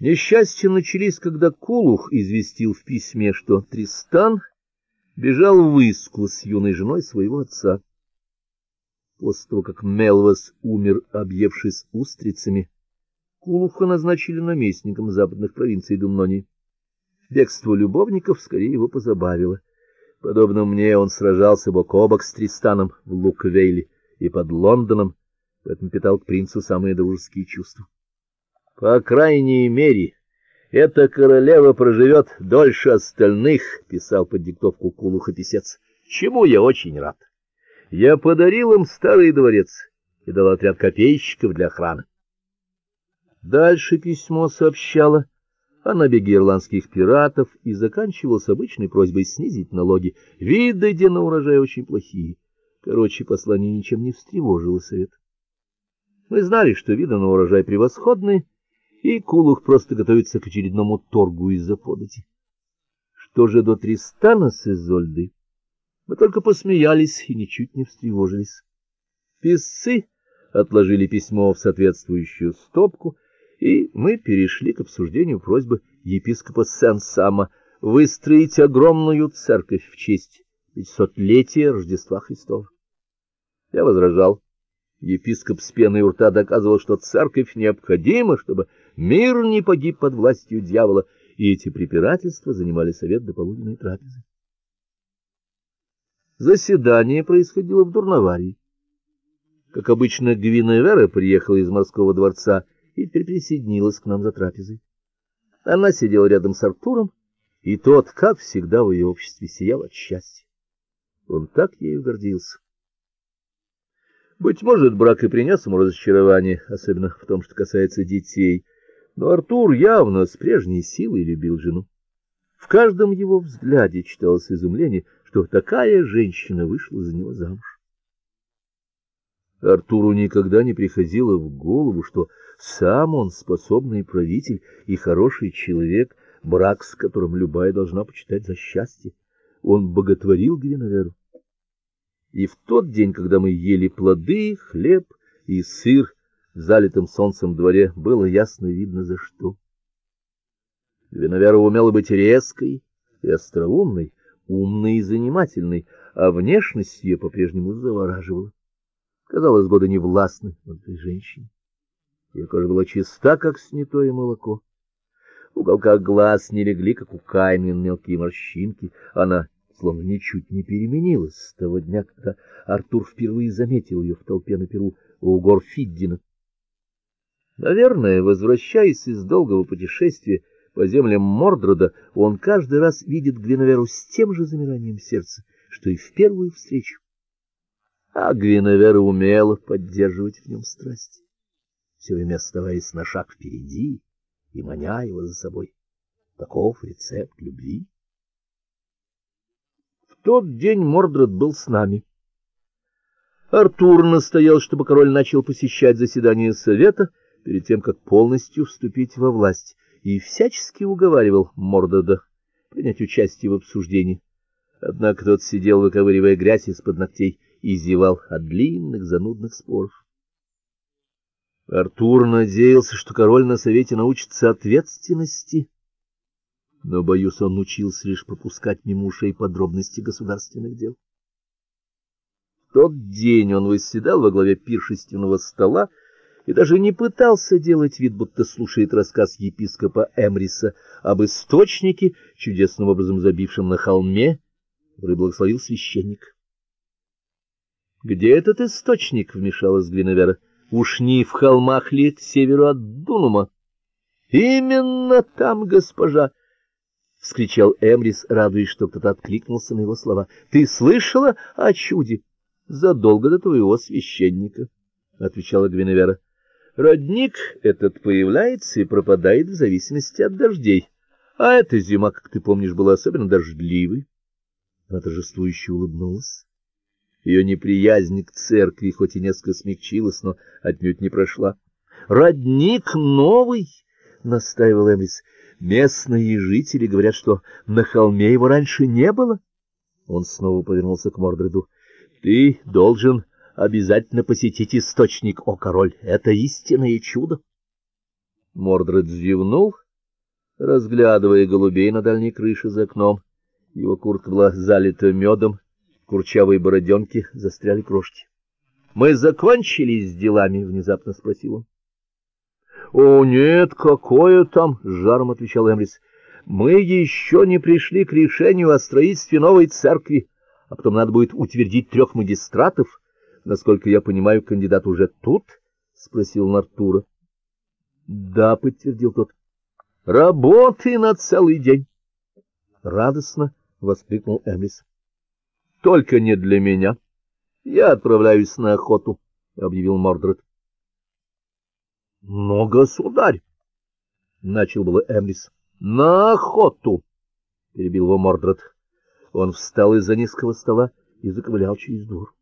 Несчастья начались, когда Кулух известил в письме, что Тристан бежал в Иску с юной женой своего отца. После того, как Мелвас умер, объевшись устрицами, Кулуха назначили наместником западных провинций Думнонии. Бегство любовников скорее его позабавило. Подобно мне, он сражался бок о бок с Тристаном в Луквейле и под Лондоном, поэтому питал к принцу самые дружеские чувства. По крайней мере, эта королева проживет дольше остальных, писал под диктовку Кулуха писец. Чему я очень рад. Я подарил им старый дворец и дал отряд копейщиков для охраны. Дальше письмо сообщало о набеге ирландских пиратов и заканчивалось обычной просьбой снизить налоги. Виды на урожай очень плохие. Короче, послание ничем не встревожило совет. Мы знали, что виды на урожай превосходные, и Кулух просто готовится к очередному торгу из-за подати. Что же до Тристана с Изольдой? Мы только посмеялись и ничуть не встревожились. Писцы отложили письмо в соответствующую стопку, и мы перешли к обсуждению просьбы епископа Сен-Сама выстроить огромную церковь в честь пятисотлетия Рождества Христова. Я возражал. Епископ с пеной у рта доказывал, что церковь необходима, чтобы мир не погиб под властью дьявола, и эти препирательства занимали совет до полуденной трапезы. Заседание происходило в Дурноварии. Как обычно, Гвиневера приехала из морского дворца и присоединилась к нам за трапезой. Она сидела рядом с Артуром, и тот, как всегда в ее обществе, сиял от счастья. Он так ею гордился. Быть может, брак и принес ему разочарование, особенно в том, что касается детей. Но Артур явно с прежней силой любил жену. В каждом его взгляде читалось изумление, что такая женщина вышла за него замуж. Артуру никогда не приходило в голову, что сам он способный правитель и хороший человек, брак с которым любая должна почитать за счастье. Он боготворил Гвиневеру. И в тот день, когда мы ели плоды, хлеб и сыр в залитом солнцем дворе, было ясно видно за что. Виновера умела быть резкой и остроумной, умной и занимательной, а внешность ее по-прежнему завораживала. Казалось, годы не властны над этой женщиной. Ее кожа была чиста, как снятое молоко. В глаз не легли, как у Каймин, мелкие морщинки. Она словно ничуть не переменилась с того дня, когда Артур впервые заметил ее в толпе на перу у гор. Наверное, возвращаясь из долгого путешествия по землям Мордрода, он каждый раз видит Гвиневеру с тем же замиранием сердца, что и в первую встречу. А Гвиневера умела поддерживать в нем страсть, все время оставаясь на шаг впереди и маня его за собой. Таков рецепт любви тот день Мордред был с нами. Артур настоял, чтобы король начал посещать заседания совета перед тем, как полностью вступить во власть, и всячески уговаривал Мордреда принять участие в обсуждении. Однако тот сидел, выковыривая грязь из-под ногтей, и зевал от длинных занудных споров. Артур надеялся, что король на совете научится ответственности но, боюсь, он учился лишь пропускать мимо ушей подробности государственных дел. В тот день он восседал во главе пиршественного стола и даже не пытался делать вид, будто слушает рассказ епископа Эмриса об источнике, чудесным образом забившем на холме, который благословил священник. Где этот источник, вмешалась Гвиневера. Уж не в холмах ли к северу от Дунума? Именно там, госпожа, — вскричал Эмрис, радуясь, что кто-то откликнулся на его слова. — Ты слышала о чуде? — Задолго до твоего священника, — отвечала Гвиневера. — Родник этот появляется и пропадает в зависимости от дождей. А эта зима, как ты помнишь, была особенно дождливой. Она торжествующе улыбнулась. Ее неприязнь к церкви хоть и несколько смягчилась, но отнюдь не прошла. — Родник новый! — настаивал Эмрис. Местные жители говорят, что на холме его раньше не было. Он снова повернулся к Мордреду. Ты должен обязательно посетить источник, о король. Это истинное чудо. Мордред зевнул разглядывая голубей на дальней крыше за окном. Его куртка была залита медом, курчавые бороденки застряли крошки. — Мы закончили с делами? — внезапно спросил он. — О, нет, какое там? — с жаром отвечал Эмрис. — Мы еще не пришли к решению о строительстве новой церкви, а потом надо будет утвердить трех магистратов. Насколько я понимаю, кандидат уже тут? — спросил Нартура. — Да, — подтвердил тот. — Работы на целый день. Радостно воскликнул Эмрис. — Только не для меня. Я отправляюсь на охоту, — объявил Мордред. — Но, государь! — начал было Эмрис. — На охоту! — перебил его Мордред. Он встал из-за низкого стола и заковылял через двор.